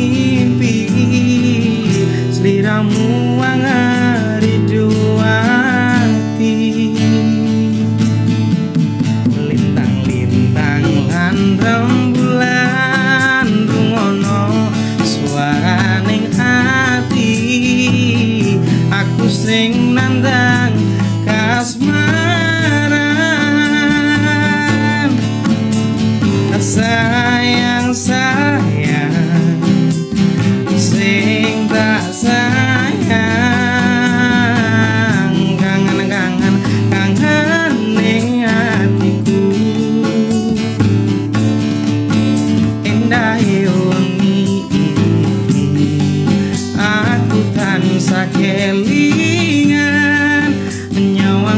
mimpi. Seliramu angari dua hati. Lintang-lintang hantam bulan Rungono suara ning hati. Aku sing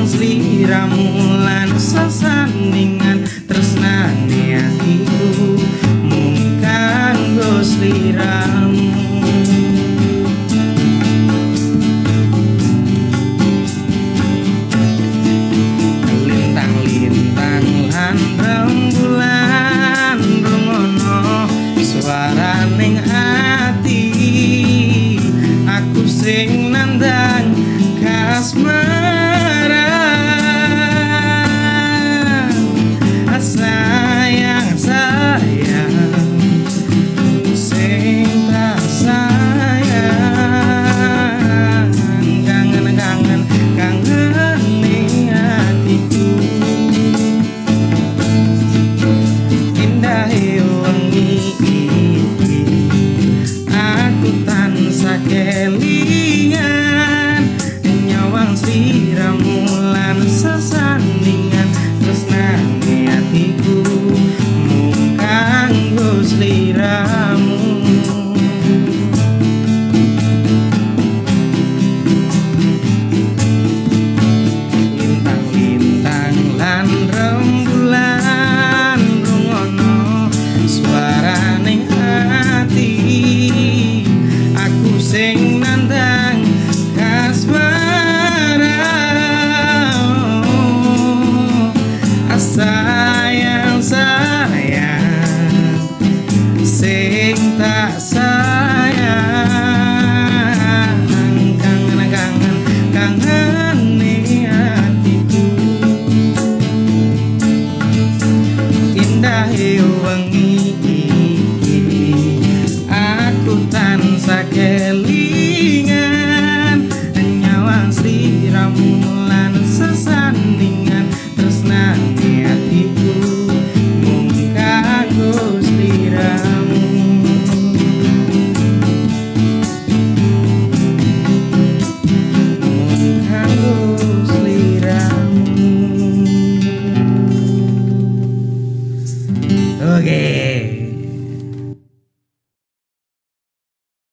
Kang sliramu lan sesandingan tresnane atiku mung kanggo sliramu lintang-lintang lan rembulan rungono suaraning hati. Aku sing nandang kasmah seliramu. Lintang-lintang lan rembulan rungono suarane hati aku sing nandang kasmara asal Okay.